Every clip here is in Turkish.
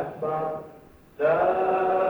أكبر. لا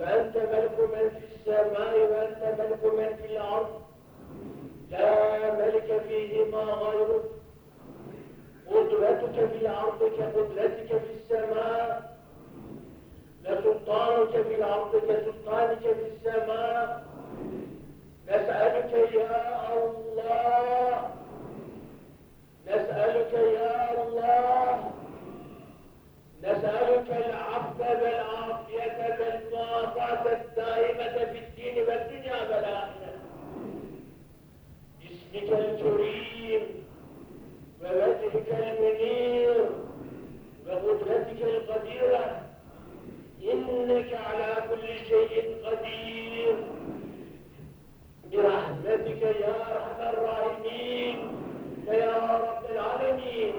وأنت ملك من في السماء وأنت ملك من في الأرض. لا ملك فيهما غيرك قدرتك في الأرض كقدرتك في السماء. لسلطانك في الأرض كسلطانك في السماء. نسألك يا الله. نسألك يا الله. نسألك العفو والعافية والمعافاة الدائمة في الدين والدنيا والآخرة. باسمك الكريم ووجهك المنير وقدرتك القديرة. إنك على كل شيء قدير. برحمتك يا أرحم الراحمين. فيا رب العالمين.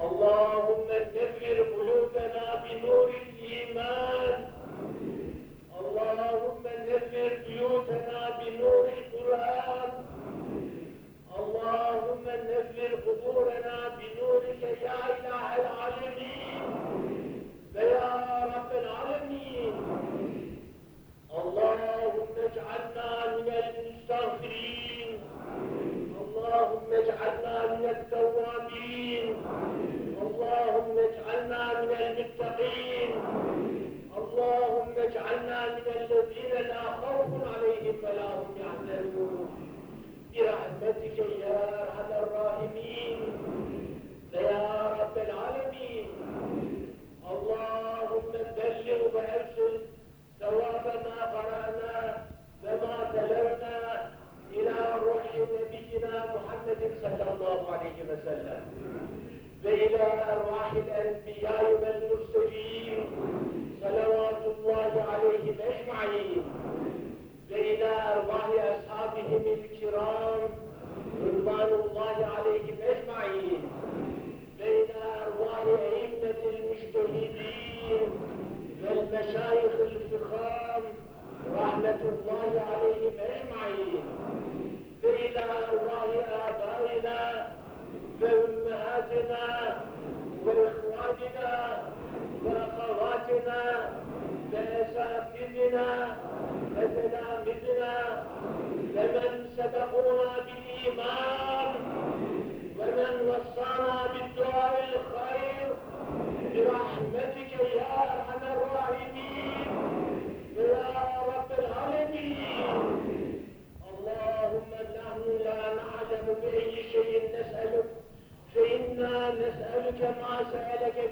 Allahümme temmir kulubena bi nuril. Allahümme temmir buyutena bi nuril Allahümme temmir kuburena bi nurike ya ilahel alemin. Ve ya Allahümme ec'alna minel müstahfirin. اللهم اجعلنا من التوابين. اللهم اجعلنا من المتقين. اللهم اجعلنا من الذين لا خوف عليهم ولا هم يحزنون. برحمتك يا أرحم الراحمين. يا رب العالمين. اللهم بلغ وأرسل ثواب ما قرأنا وما تلونا إلى روح نبينا محمد صلى الله عليه وسلم. والى أرواح الأنبياء والمرسلين صلوات الله عليهم أجمعين. والى أرواح أصحابهم الكرام رضوان الله عليهم أجمعين. والى أرواح أئمة المجتهدين والمشايخ الفخام رحمة الله عليهم أجمعين. فإلى أرواح آبائنا وأمهاتنا وإخواننا وأخواتنا وأساتذتنا وتلامذنا ومن سبقونا بالإيمان ومن وصانا بالدعاء الخير برحمتك يا أرحم الراحمين. نسالك ما سالك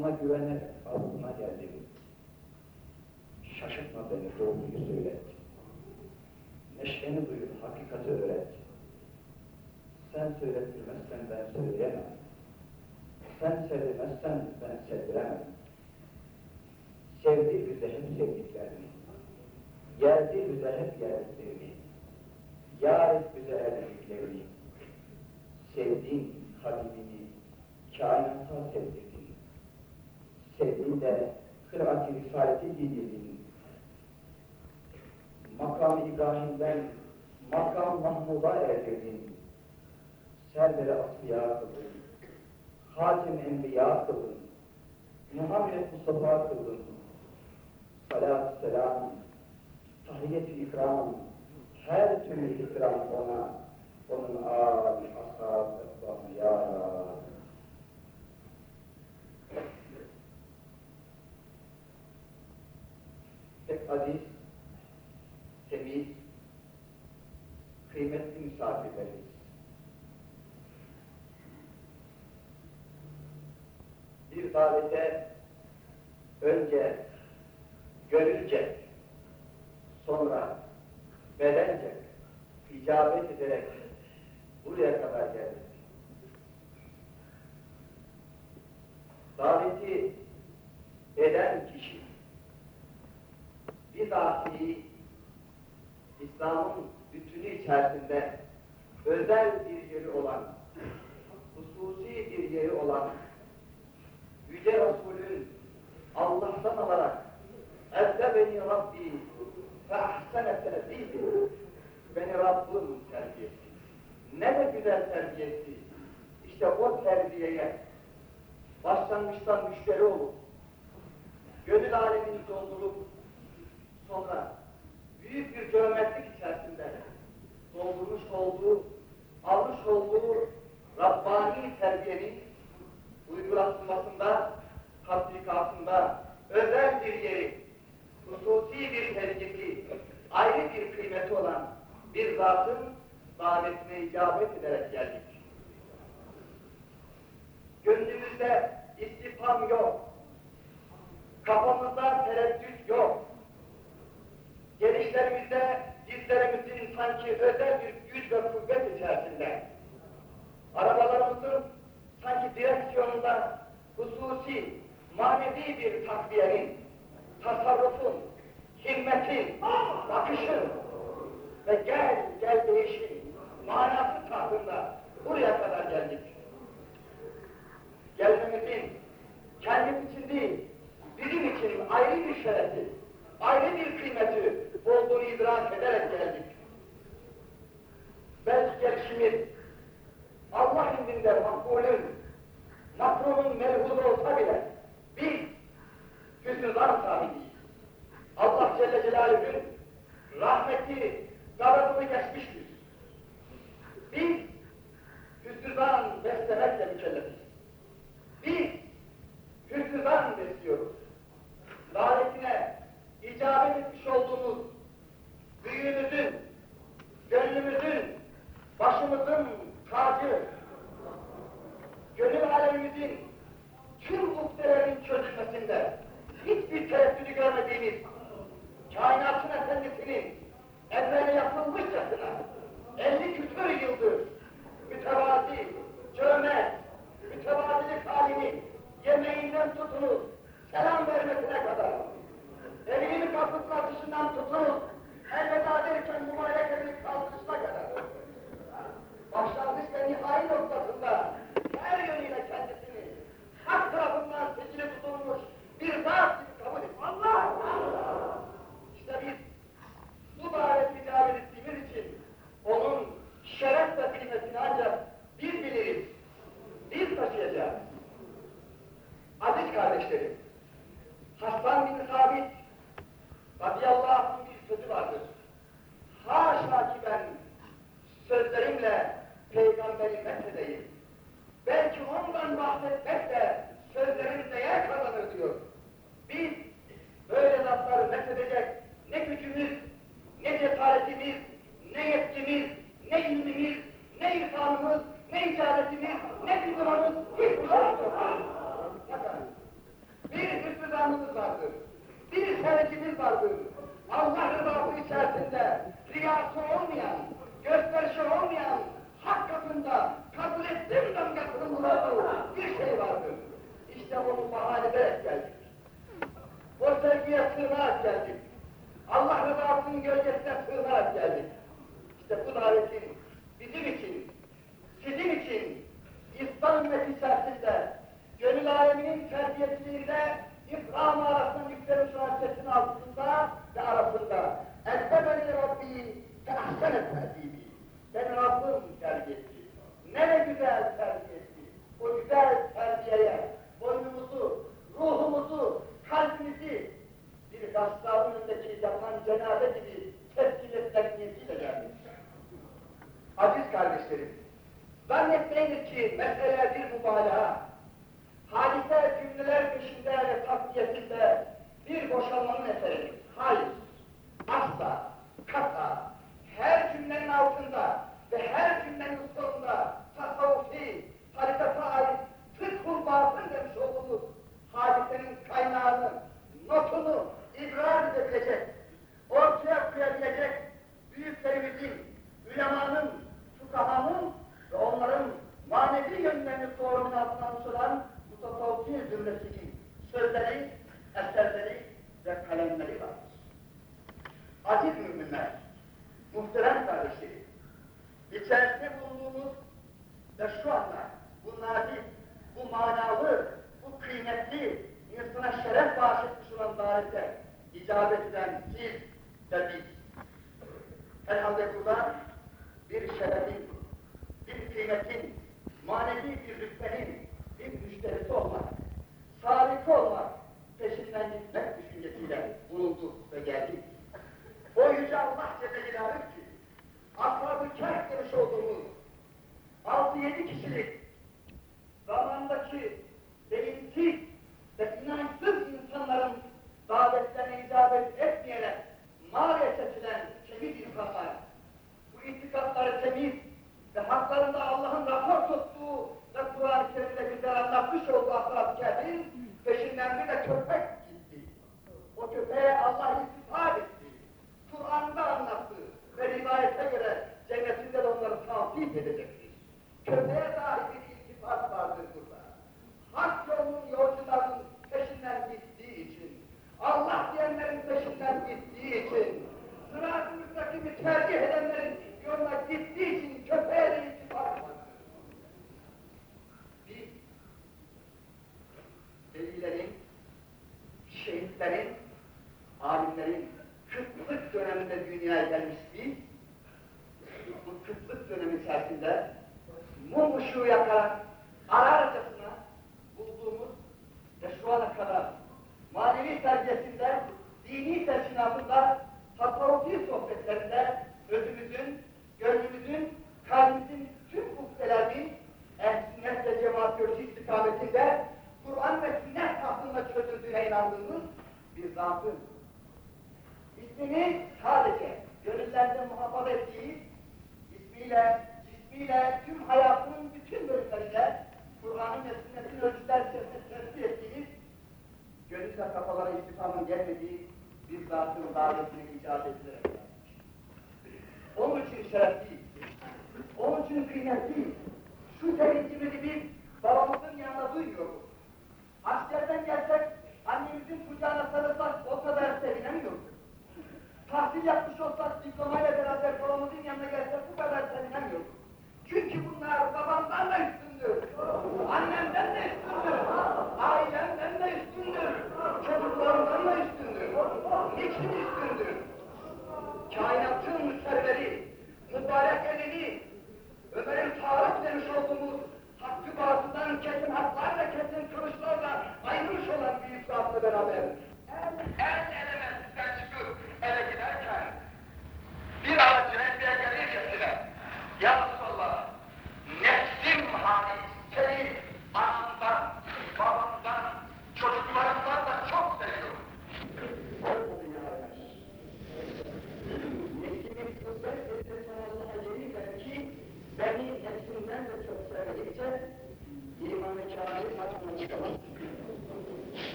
aklıma güvenerek, aklıma geldim. Şaşırtma beni, doğruyu şey söyle. Neşeni duyur, hakikati öğret. Sen söylettirmezsen ben söyleyemem. Sen sevmezsen ben sevdiremem. Sevdi bize hep sevdiklerini. Yerdi bize hep yerdiklerini. Yar et bize erdiklerini. Sevdiğin Habibini kainata sevdir tevhide, kıraat-i risaleti didildiğini, makam İbrahim'den makam Mahmud'a erdirdiğini, server-i asliya kıldın, hatim enbiya kıldın, Muhammed Mustafa kıldın, salat selam, tahiyyet-i ikram, her türlü ikram ona, onun âli ashab-ı ya aziz, temiz, kıymetli misafirlerimiz. Bir davete önce görülecek, sonra verecek, icabet ederek buraya kadar geldik. Daveti eden kişi bizatihi İslam'ın bütünü içerisinde özel bir yeri olan, hususi bir yeri olan Yüce Resul'ün Allah'tan alarak Ezzebeni Rabbi ve ahsene terbiyetti. Beni Rabbim terbiyesi. Ne de güzel terbiyesi. İşte o terbiyeye başlangıçtan müşteri olup, gönül alemini doldurup, sonra büyük bir geometrik içerisinde doldurmuş olduğu, almış olduğu Rabbani terbiyenin uygulanmasında, tatbikatında özel bir yeri, hususi bir terbiyesi, ayrı bir kıymeti olan bir zatın davetine icabet ederek geldik. Gönlümüzde istifam yok. Kafamızda tereddüt yok. Gelişlerimizde dizlerimizin sanki özel bir güç ve kuvvet içerisinde. Arabalarımızın sanki direksiyonunda hususi, manevi bir takviyenin, tasarrufun, himmetin, bakışın ve gel gel değişin manası tahtında buraya kadar geldik. Gelmemizin kendimiz için değil, bizim için ayrı bir şerefi, ayrı bir kıymeti olduğunu idrak ederek geldik. Belki gelişimiz Allah indinde makbulün, makrumun melhuz olsa bile biz hüsnü zan sahibiyiz. Allah Celle Celaluhu'nun rahmeti garazını geçmiştir. Biz hüsnü zan beslemekle mükellefiz. Biz hüsnü zan besliyoruz. Davetine icabet etmiş olduğumuz büyüğümüzün, gönlümüzün, başımızın tacı, gönül alemimizin tüm muhtelerin çözülmesinde hiçbir tereddüdü görmediğimiz kainatın efendisinin emrine yapılmışçasına 50 küsur yıldır mütevazi, cömert, mütevazilik halini yemeğinden tutunuz, selam vermesine kadar, evinin kapısının atışından tutunuz, elveda derken mübarek elini kaldırışına kadar, başlangıç ve nihai noktasında her yönüyle kendisini hak tarafından seçili tutulmuş bir zat gibi kabul et. Allah! İşte biz bu daveti davet ettiğimiz için onun şeref ve kıymetini ancak biz biliriz. Biz taşıyacağız. Aziz kardeşlerim, Hasan bin Sabit radıyallahu anh'ın bir sözü vardır. Haşa ki ben sözlerimle peygamberi methedeyim. Belki ondan bahsetmek de sözlerim değer kazanır diyor. Biz böyle lafları methedecek ne gücümüz, ne cesaretimiz, ne yetkimiz, ne ilmimiz, ne irfanımız, ne icadetimiz, ne diplomanız hiçbir şey yok. Bir hırsızlarımız vardır, bir sevgimiz vardır. Allah rızası içerisinde riyası olmayan, gösterişi olmayan, hak katında kabul ettim damgasının bulunduğu bir şey vardır. İşte onu bahane ederek geldik. O sevgiye sığınarak geldik. Allah rızasının gölgesine sığınarak geldik. İşte bu davetin bizim için, sizin için İslam ümmeti içerisinde gönül aleminin terbiyesinde İslam arasında yükselmiş hadisesinin altında ve arasında Ettebeni Rabbi ve ahsene terbibi Beni Rabbim terbiye etti. Ne de güzel terbiye etti. O güzel terbiyeye boynumuzu, ruhumuzu, kalbimizi bir gassabın önündeki yapan cenaze gibi teslim etmek niyetiyle geldik. Aziz kardeşlerim, zannetmeyiniz ki mesele bir mübalağa, hadise cümleler peşinde ve takviyesinde bir boşalmanın eseridir. Hayır, asla, kata, her cümlenin altında ve her cümlenin sonunda tasavvufi, tarikata ait fıkhul batın demiş olduğumuz hadisenin kaynağını, notunu ibraz edebilecek, ortaya koyabilecek büyüklerimizin, ülemanın, fukahanın ve onların manevi yönlerini doğrunun altına almış Mustafa Oğuz cümlesinin sözleri, eserleri ve kalemleri vardır. Aziz müminler, muhterem kardeşlerim, içerisinde bulunduğumuz ve şu anda bu nazik, bu manalı, bu kıymetli, insana şeref bahşetmiş olan davete icabet eden siz ve biz. Herhalde burada bir şerefin, bir kıymetin, manevi bir rütbenin, bir müşterisi olmak, salik olmak, peşinden gitmek düşüncesiyle bulundu ve geldi. O Yüce Allah Celle Celaluhu ki, ashab-ı kâh demiş olduğumuz 6-7 kişilik zamandaki beyinsiz ve inançsız insanların davetlerine icabet etmeyerek mağaraya seçilen şehit insanlar, bu itikatları temiz ve haklarında Allah'ın rapor tuttuğu Kur'an-ı Kerim'de bizler anlatmış oldu ashab-ı peşinden bir de köpek gitti. O köpeğe Allah istisna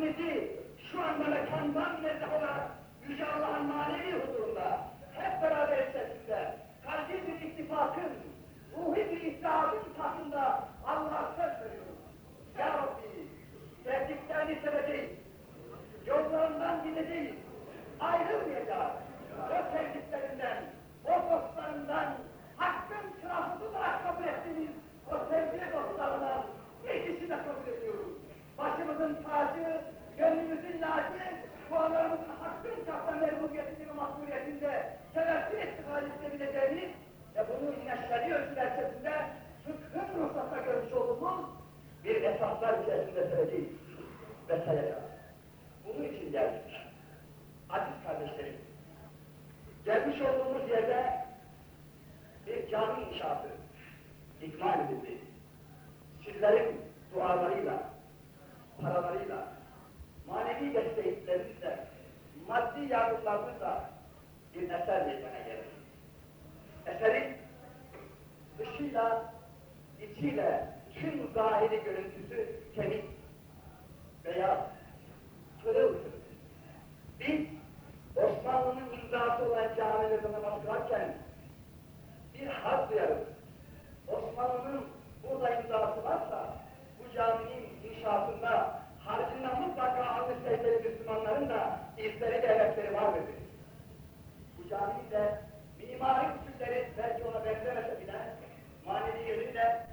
muhabbetimizi şu anda mekandan nezle olarak Yüce Allah'ın manevi huzurunda hep beraber içerisinde kalbi bir ittifakın, ruhi bir ittihabın tahtında Allah'a söz veriyoruz. Ya Rabbi, sevdiklerini seveceğiz. Yollarından gideceğiz. Ayrılmayacağız. O sevdiklerinden, o dostlarından, hakkın sırasını olarak kabul ettiğimiz o sevgili dostlarından ikisini kabul ediyoruz. Başımızın tacı, gönlümüzün lacı, dualarımızın hakkın çapta merhumiyetinde ve mahmuriyetinde sebepsiz istikal edebileceğimiz ve bunu ölçüler içerisinde fıkhın ruhsatına görmüş olduğumuz bir esaslar içerisinde seveceğiz ve sayacağız. Bunun için geldik. Aziz kardeşlerim, gelmiş olduğumuz yerde bir cami inşaatı ikmal edildi. Sizlerin dualarıyla, paralarıyla, manevi desteklerinizle, maddi yardımlarınızla bir eser meydana gelir. Eserin dışıyla, içiyle tüm zahiri görüntüsü temiz, beyaz, pırıl pırıl. Biz Osmanlı'nın imzası olan camilerde namaz kılarken bir haz duyarız. Osmanlı'nın burada imzası varsa caminin inşaatında harcından mutlaka almış sevgili Müslümanların da izleri de emekleri var dedi. Bu caminin de mimari usulleri belki ona benzemese bile manevi yönüyle,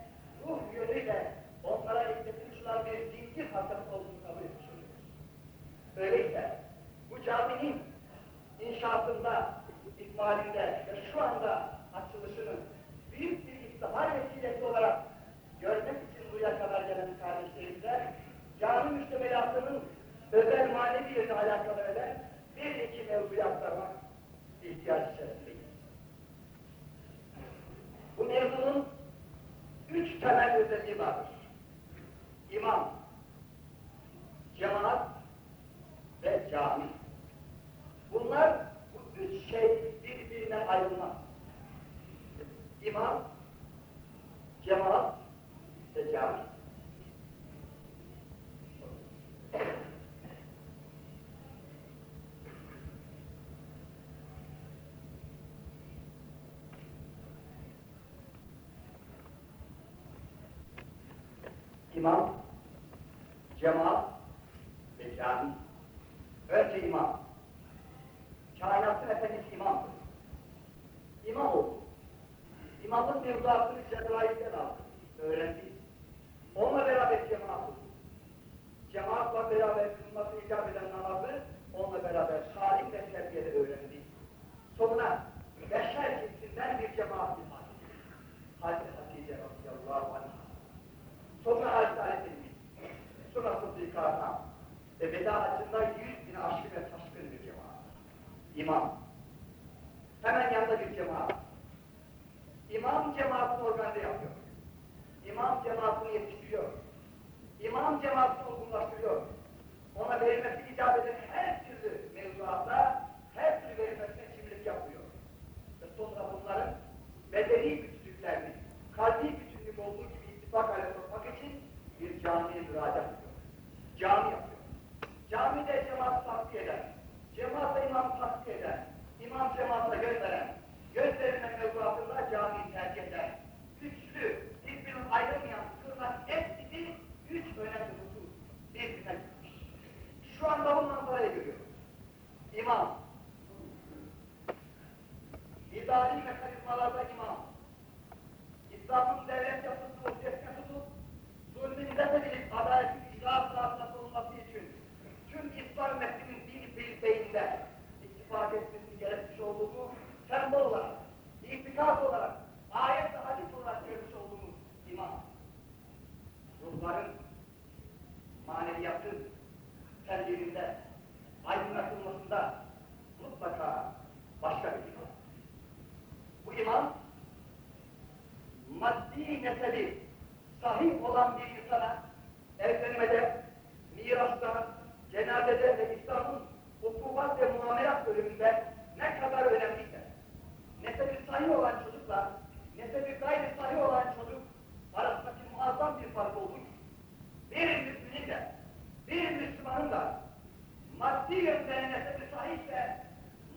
ruh yönüyle onlara ekletilmiş olan bir zincir hasatı olduğunu kabul etmişiz. Öyleyse bu caminin inşaatında, ikmalinde ve şu anda açılışını büyük bir iftihar vesilesi olarak görmek için buraya kadar gelen kardeşlerimize cami müştemelatının özel manevi yönü alakalı eden bir iki mevzuyu aktarmak ihtiyaç içerisindeyiz. Bu mevzunun üç temel özelliği vardır. İmam, cemaat ve cami. Bunlar bu üç şey birbirine ayrılmaz. İmam, cemaat cami. İmam, cemaat ve cami. Önce imam. Kainatın efendisi imamdır. İmam oldu. İmamın mevzuatını Cebrail'den aldı. Öğrendi. Onunla beraber cemaat. Cemaatla beraber kılması icap eden namazı onunla beraber salim ve terbiyede öğrendi. Sonuna beşer cinsinden bir cemaat imam. Hazreti Hatice radıyallahu anh. Sonra Hazreti Ali. Sonra Sıddık Hasan. Ve veda hacında yüz bin aşkın ve taşkın bir cemaat. İmam. Hemen yanında bir cemaat. İmam cemaatini organize yapıyor. İmam cemaatini yetiştiriyor. İmam cemaatini olgunlaştırıyor. Ona verilmesi icap eden her türlü mevzuatta, her türlü verilmesine şimdilik yapıyor. Ve sonra bunların bedeni güçlüklerini, kalbi güçlük olduğu gibi ittifak hale sokmak için bir camiye müracaat ediyor. Cami yapıyor. Camide cemaat tasfiye eden, cemaatla imam tasfiye eden, imam cemaatla gönderen, gönderilen mevzuatında camiyi tercih eden, güçlü, birbirinden ayrılmayan, kırılan hepsini üç önemli husus birbirine gitmiş. Şu anda bu manzarayı görüyoruz. İmam, idari mekanizmalarda imam. İslam'ın devlet yapısı muhtesine tutup, zulmün reddedilip adaletin icra sırasında olması için tüm İslam metninin bir bilbeğinde ittifak etmesi gerekmiş olduğunu sembol olarak, itikat olarak, ayet ve hadis olarak görmüş olduğumuz imam. Ruhların maneviyatın tercihinde, aydınlatılmasında mutlaka başka bir imam. Bu imam, maddi nesebi sahip olan bir insana evlenmede, mirasta, cenazede ve İslam'ın hukukat ve muamelat bölümünde ne kadar önemliyse, nesebi sahih olan çocukla nesebi gayri sahih olan çocuk arasındaki muazzam bir fark olduğu bir Müslümin de, bir Müslümanın da maddi yönden nesebi sahihse,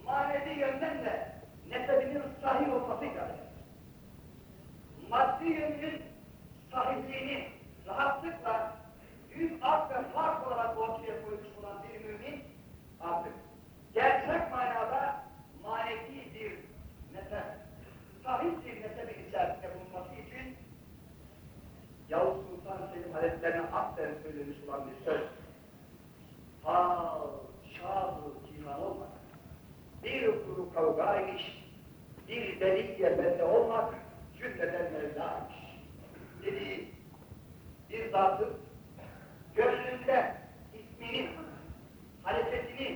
manevi yönden de nesebinin sahih olması gerekir. Maddi yönünün sahihliğini rahatlıkla büyük ak ve fark olarak ortaya koymuş olan bir mümin artık gerçek manada manevi bir nesep, sahih bir nesebin içerisinde bulunması için Yavuz Sultan Selim Hazretlerine aslen söylemiş olan bir söz. Hal, şadı, cihan olmak, bir kuru kavgaymış, bir deliye bende olmak, cümleden Mevla'ymış. Dediği bir zatın gönlünde ismini, hareketini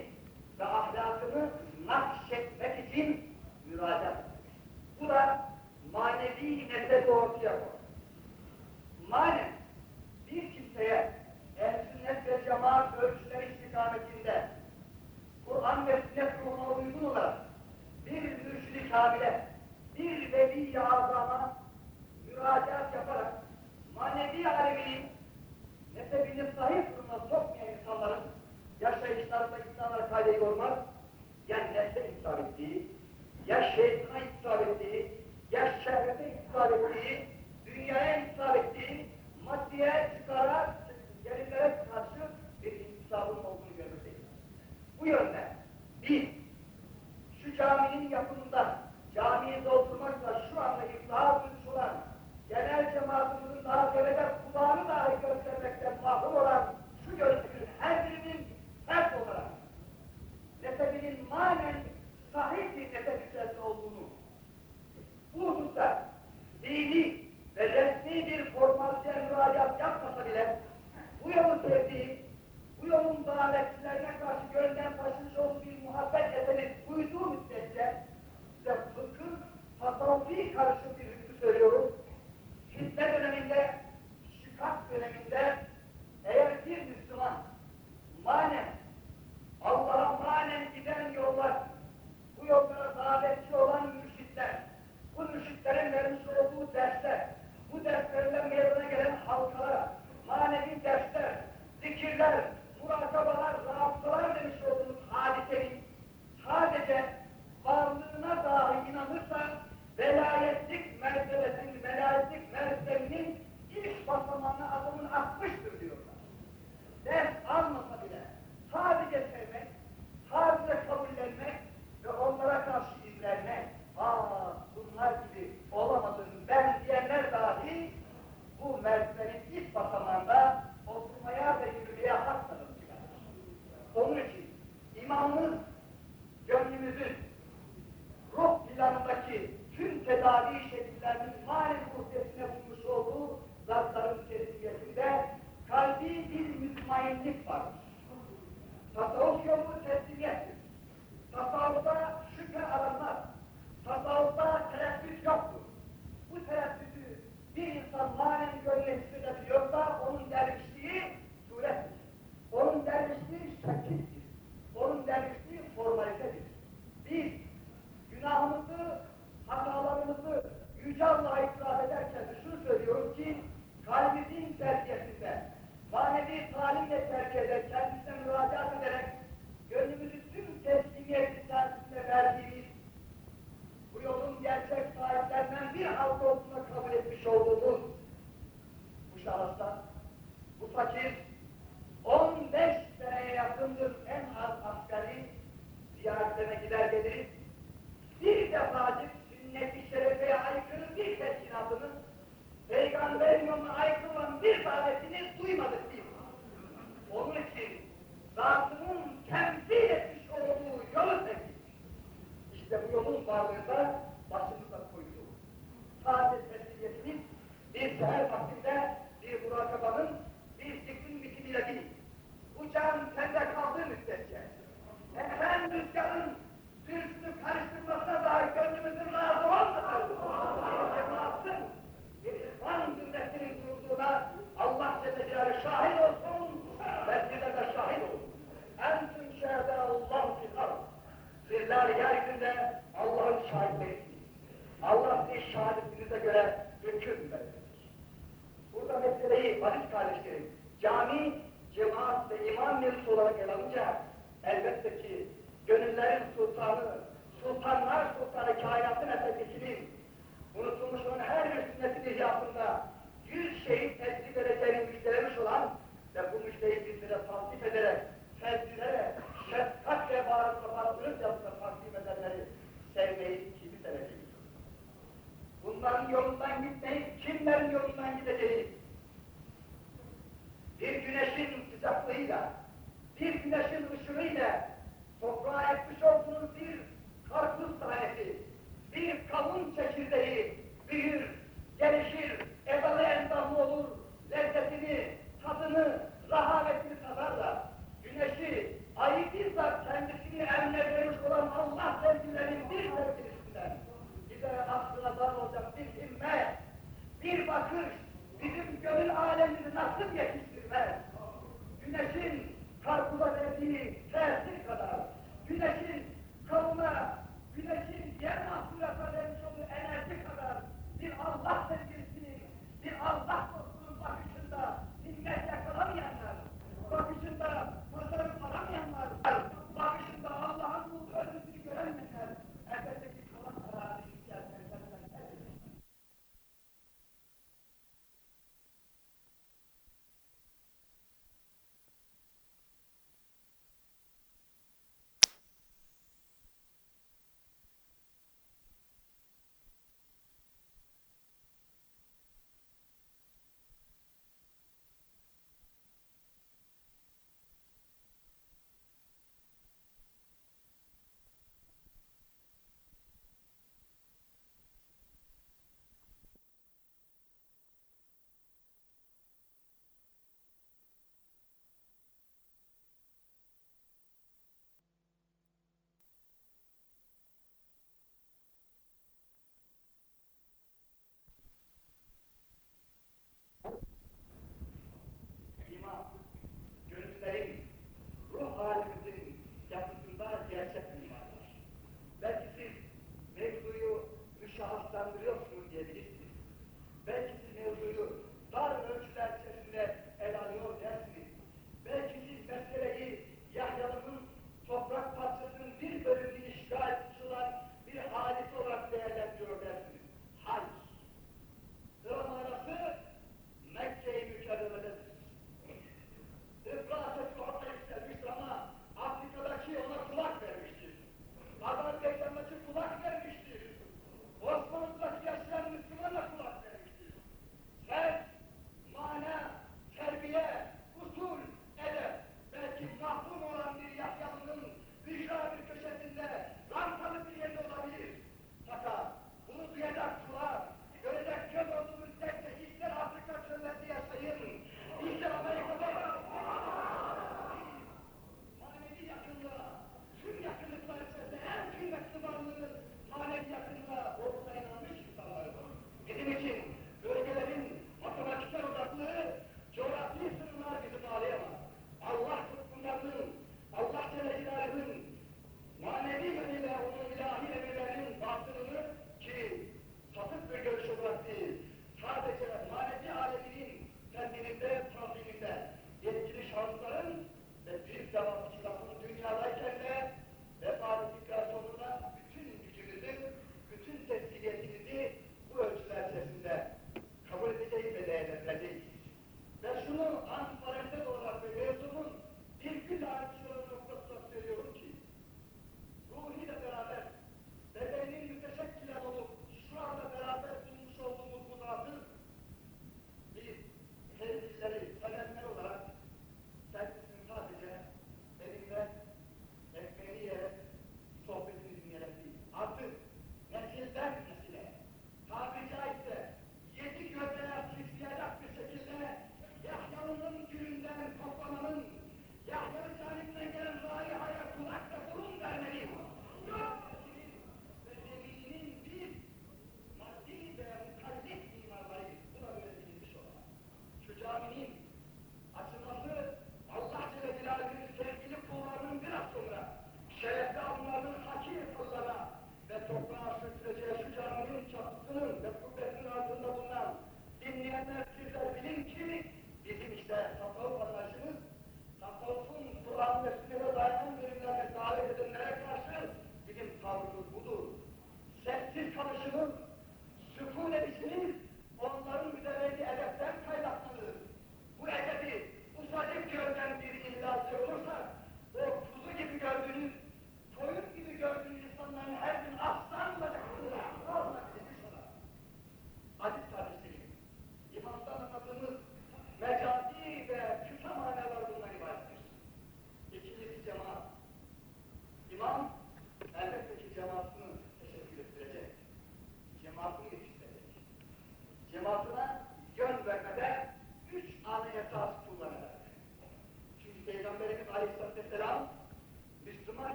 kalbimizin terbiyesinde,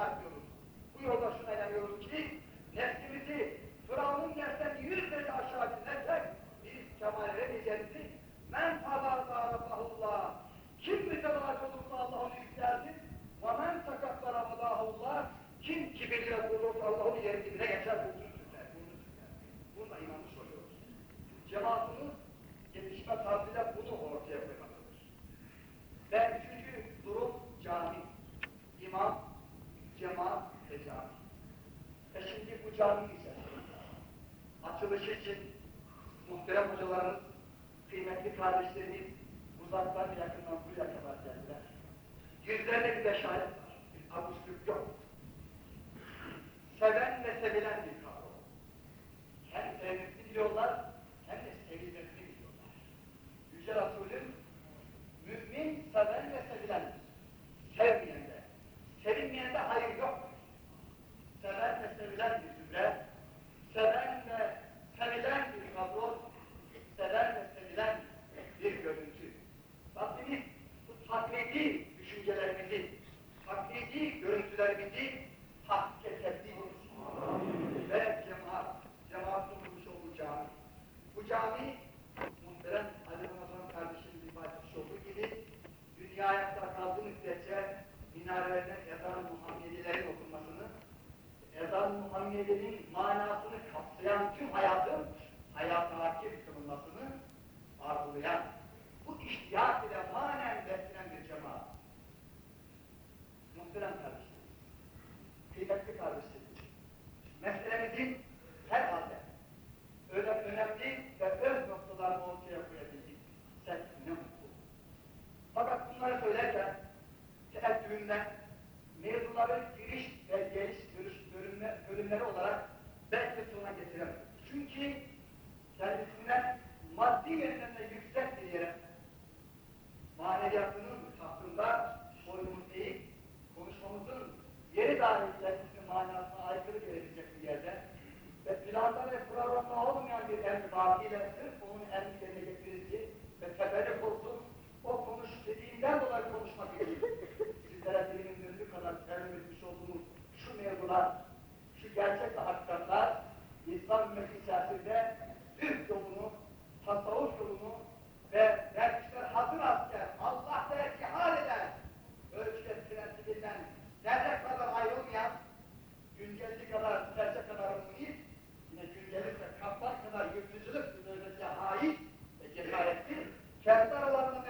tartıyoruz. Bu yolda şuna inanıyoruz ki nefsimizi Firavun'un yerden cami ise açılış için muhterem hocalarımız, kıymetli kardeşlerimiz uzaktan yakından buraya kadar geldiler. Yüzlerine bir de şahit var. Bir abuşluk yok. Seven ve sevilen bir kadro. Hem sevmesini biliyorlar, hem de sevilmesini biliyorlar. Yüce Resulüm, mümin seven ve sevilendir. Sevmeyen de, sevilmeyen de hayır yok. Seven ve sevilen bir zümre, seven ve sevilen bir kadro, seven ve sevilen bir görüntü. Rabbimiz bu taklidi düşüncelerimizi, taklidi görüntülerimizi hakike tebdil. Ve cemaat, cemaatin kurmuş olduğu cami. Bu cami, muhterem Ali Ramazan kardeşimizin ifade etmiş olduğu gibi, dünya ayakta kaldığı müddetçe minarelerine ezan Muhammedilerin okunmasını, ezan Muhammedi'nin manasını kapsayan tüm hayatın hayata hakim kılınmasını arzulayan, bu iştiyak ile manen beslenen bir cemaat. Muhterem kardeşlerim, kıymetli kardeşlerim, meselemizin herhalde öyle önemli ve öz noktalarını ortaya koyabildik. Sen ne mutlu. Fakat bunları söylerken teeddüğünden mevzuları giriş ve geliş görüş bölümler, bölümleri olarak belki sona getiremem. Çünkü kendisinden maddi yönden de yüksek bir yere maneviyatının tahtında boynumuz eğip konuşmamızın yeri dahilinde manasına aykırı gelebilecek bir yerde ve planda ve programda olmayan bir emri vakiyle sırf onun emri yerine getirildi ve teberrük olsun o konuş dediğinden dolayı konuşmak için sizlere dilimin döndüğü kadar tercih etmiş olduğumuz şu mevzular, şu gerçek ve hakikatler İslam ümmeti içerisinde Türk yolunu, tasavvuf yolunu ve dervişler hazır asker, Allah der cihal eder, ölçüde prensibinden zerre kadar ayrılmayan, güncelli kadar, serçe kadar muhit, yine güncellik ve kaplar kadar yırtıcılık böylece hain ve cesaretli, kendi aralarında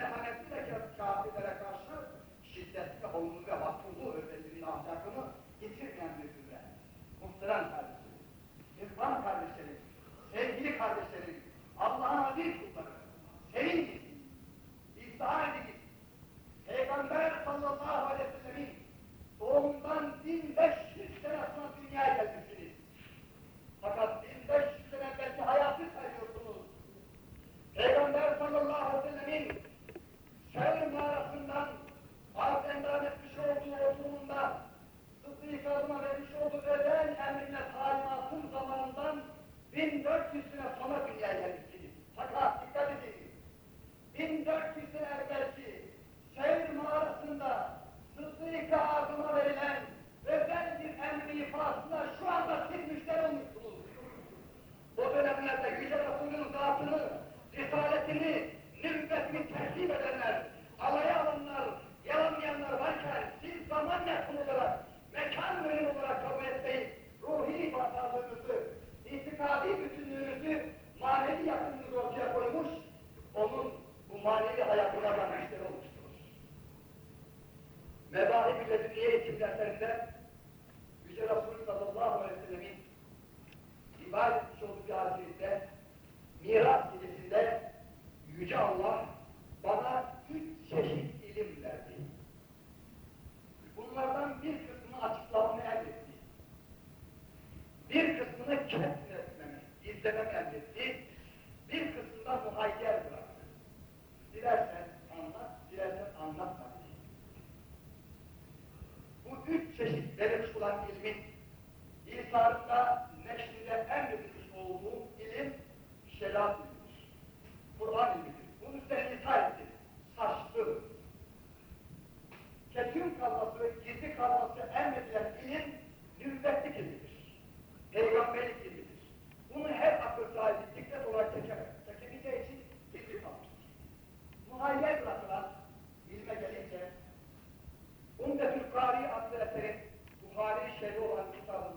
Muhterem kardeşlerim, İrfan kardeşlerim, sevgili kardeşlerim, Allah'ın aziz kulları, sevin izdihar edin. Peygamber sallallahu aleyhi ve sellemin doğumundan 1500 sene sonra dünyaya gelmişsiniz. Fakat 1500 sene belki hayatı sayıyorsunuz. Peygamber sallallahu aleyhi ve sellemin Şer mağarasından arz endam etmiş olduğu oturumunda Sıddık adıma vermiş olduğu özel emrine talimatın zamanından 1400 sene sonra dünyaya gelmişsiniz. Fakat dikkat edin. 1400 sene evvelki Şehir mağarasında Sıddık adıma verilen özel bir emri ifadesinde şu anda siz müşteri olmuşsunuz. O dönemlerde Yüce Resulü'nün zatını, risaletini, tertip edenler, alaya alanlar, yalanlayanlar varken siz zaman yakın olarak, mekan mühim olarak kabul etmeyin, ruhi vatanlığınızı, itikadi bütünlüğünüzü, manevi yakınlığınızı ortaya koymuş, onun bu manevi hayatına da müşteri olmuşsunuz. Medahi-i Ledünniye eğitim derslerinde Yüce Resulü sallallahu aleyhi ve sellemin ibad etmiş olduğu bir hadisinde miras gecesinde Yüce Allah bana üç çeşit ilim verdi. Bunlardan bir kısmını açıklamamı emretti. Bir kısmını kesmetmemi, izlememi emretti. Bir kısmını akılda muhayyer bırakır. Dilersen anlat, dilersen anlatma. Bu üç çeşit verilmiş olan ilmin İsa'da neşrinde emredilmiş olduğu ilim şeriat ilmidir. Kur'an ilmidir. Bunun üzerine İsa etti. Saçtı. Kesin kalması, gizli kalması emredilen ilim nübüvvetlik ilmidir. Peygamberlik ilmidir. Bunu her akıl sahibi dikkat olarak çekemez. Çekemeyeceği için gizli kalmıştır. Muhayyer bırakılan ilme gelince Umdetül Kari adlı eserin Buhari şerhi olan kitabın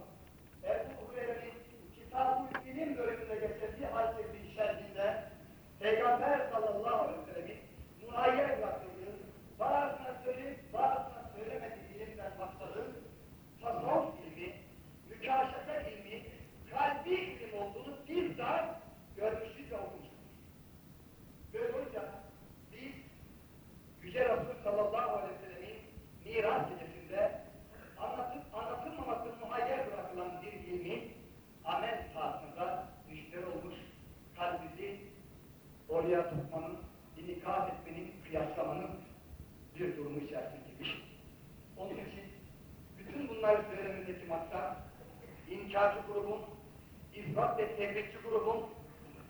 Ebu Hureyre'nin Kitab-ı İlim bölümünde geçirdiği hadisinin şerhinde Peygamber sallallahu aleyhi ve sellem'in muhayyer bırakıldığı bazısına söyleyip bazısına söylemediği ilimden maksadı tasavvuf ilmi, mükaşefe ilmi, kalbi ilim olduğunu bizzat görmüştür ve okumuştur. Böyle olunca biz Yüce Resul sallallahu aleyhi ve sellemin miras gecesinde anlatıp anlatılmaması muhayyer bırakılan bir ilmin amel sahasında müşteri olmuş kalbimizi oraya tutmanın, inikaz etmenin, kıyaslamanın bir durumu içerisine girmiş. Onun için bütün bunları söylememdeki maksat inkarcı grubun, izbat ve tevhidçi grubun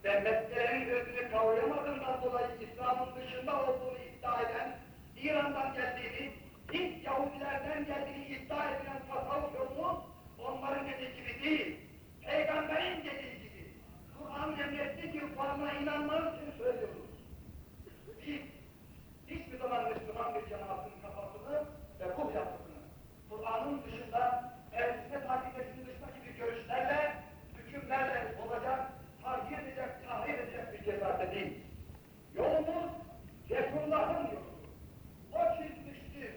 ve meselelerin özünü kavrayamadığından dolayı İslam'ın dışında olduğunu iddia eden, İran'dan geldiğini, Hint Yahudilerden geldiğini iddia edilen tasavvuf yolunu onların dediği gibi değil, Peygamberin dediği Kur'an emrettiği Kur'an'a inanmanın için söylüyoruz. Biz hiçbir zaman Müslüman bir cemaatin kafasını ve ruh yapısını Kur'an'ın dışında, ehl-i akidesinin dışındaki bir görüşlerle, hükümlerle olacak, tahkir edecek, tahrir edecek bir cezarte değil. Yolumuz Resulullah'ın yolu. O çizmiştir.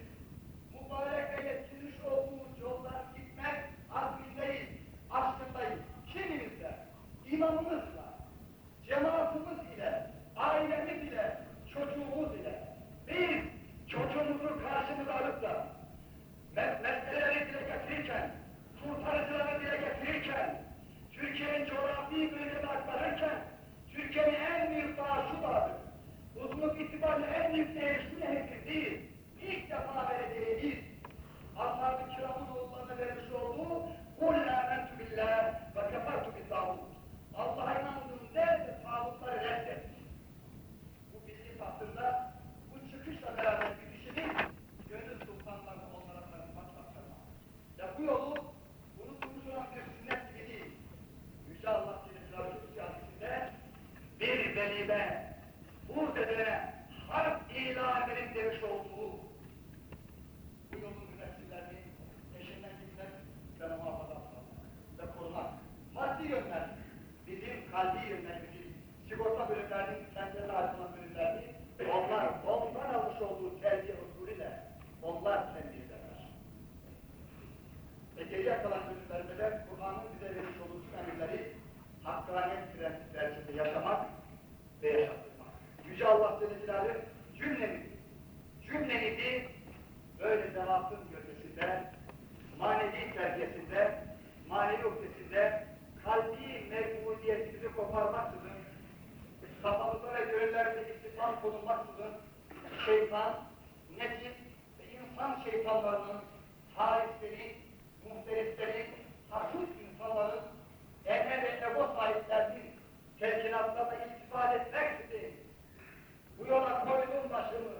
Mübarek ve yetkilmiş olduğumuz yoldan gitmek azmindeyiz, aşkındayız. Kimimizle, imamımızla, cemaatimiz ile, ailemiz ile, çocuğumuz ile biz çocuğumuzu karşımıza alıp da mes meseleleri dile getirirken, kurtarıcıları dile getirirken, Türkiye'nin coğrafi bölümünü aktarırken, Türkiye'nin en büyük dağı şu dağdır. Uzunluk itibariyle en büyük değeri şu nehirdir değil. İlk defa vereceğimiz Ashab-ı kiramın oğullarına vermiş olduğu قُلْ آمَنْتُ بِاللّٰهِ وَكَفَرْتُ بِالْتَعُودِ Allah'a inandığım derse tağutları reddet. Bu bilgi tahtında bu çıkışla beraber bitişini gönül sultanlarını onlara tanıtmak başlamak. Ya bu yolu unutulmuş olan bir sünnet gibi değil. Yüce Allah Celle Celaluhu bir belibe, bu dedene harp ilan edip demiş olduğu bu yolun münezzillerini peşinden gitmek ve muhafaza ve korumak. Maddi yönden bizim kalbi yönden bizim sigorta bölümlerinin kendilerine ait olan bölümlerini onlar, ondan almış olduğu terbiye usulüyle onlar tebliğ ederler. Ve geriye kalan bölümlerinde de Kur'an'ın bize vermiş olduğu emirleri hakkaniyet prensipler içinde yaşamak ve yaşattırmak. Yüce Allah Celle Celaluhu cümlemizi, cümlemizi böyle zevatın gölgesinde, manevi terbiyesinde, manevi ötesinde, kalbi mevcudiyetimizi koparmaksızın, kafamıza ve gönüllerimize istifam konulmaksızın, şeytan, nefis ve insan şeytanlarının, harislerin, muhterislerin, haşut insanların, emre ve ego sahiplerinin telkinatlarına istifade etmeksizin, bu yola koydum başımı,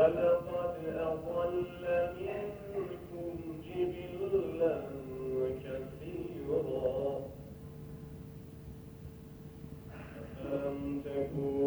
ولقد أضل منكم جبلا كثيرا أفلم تكونوا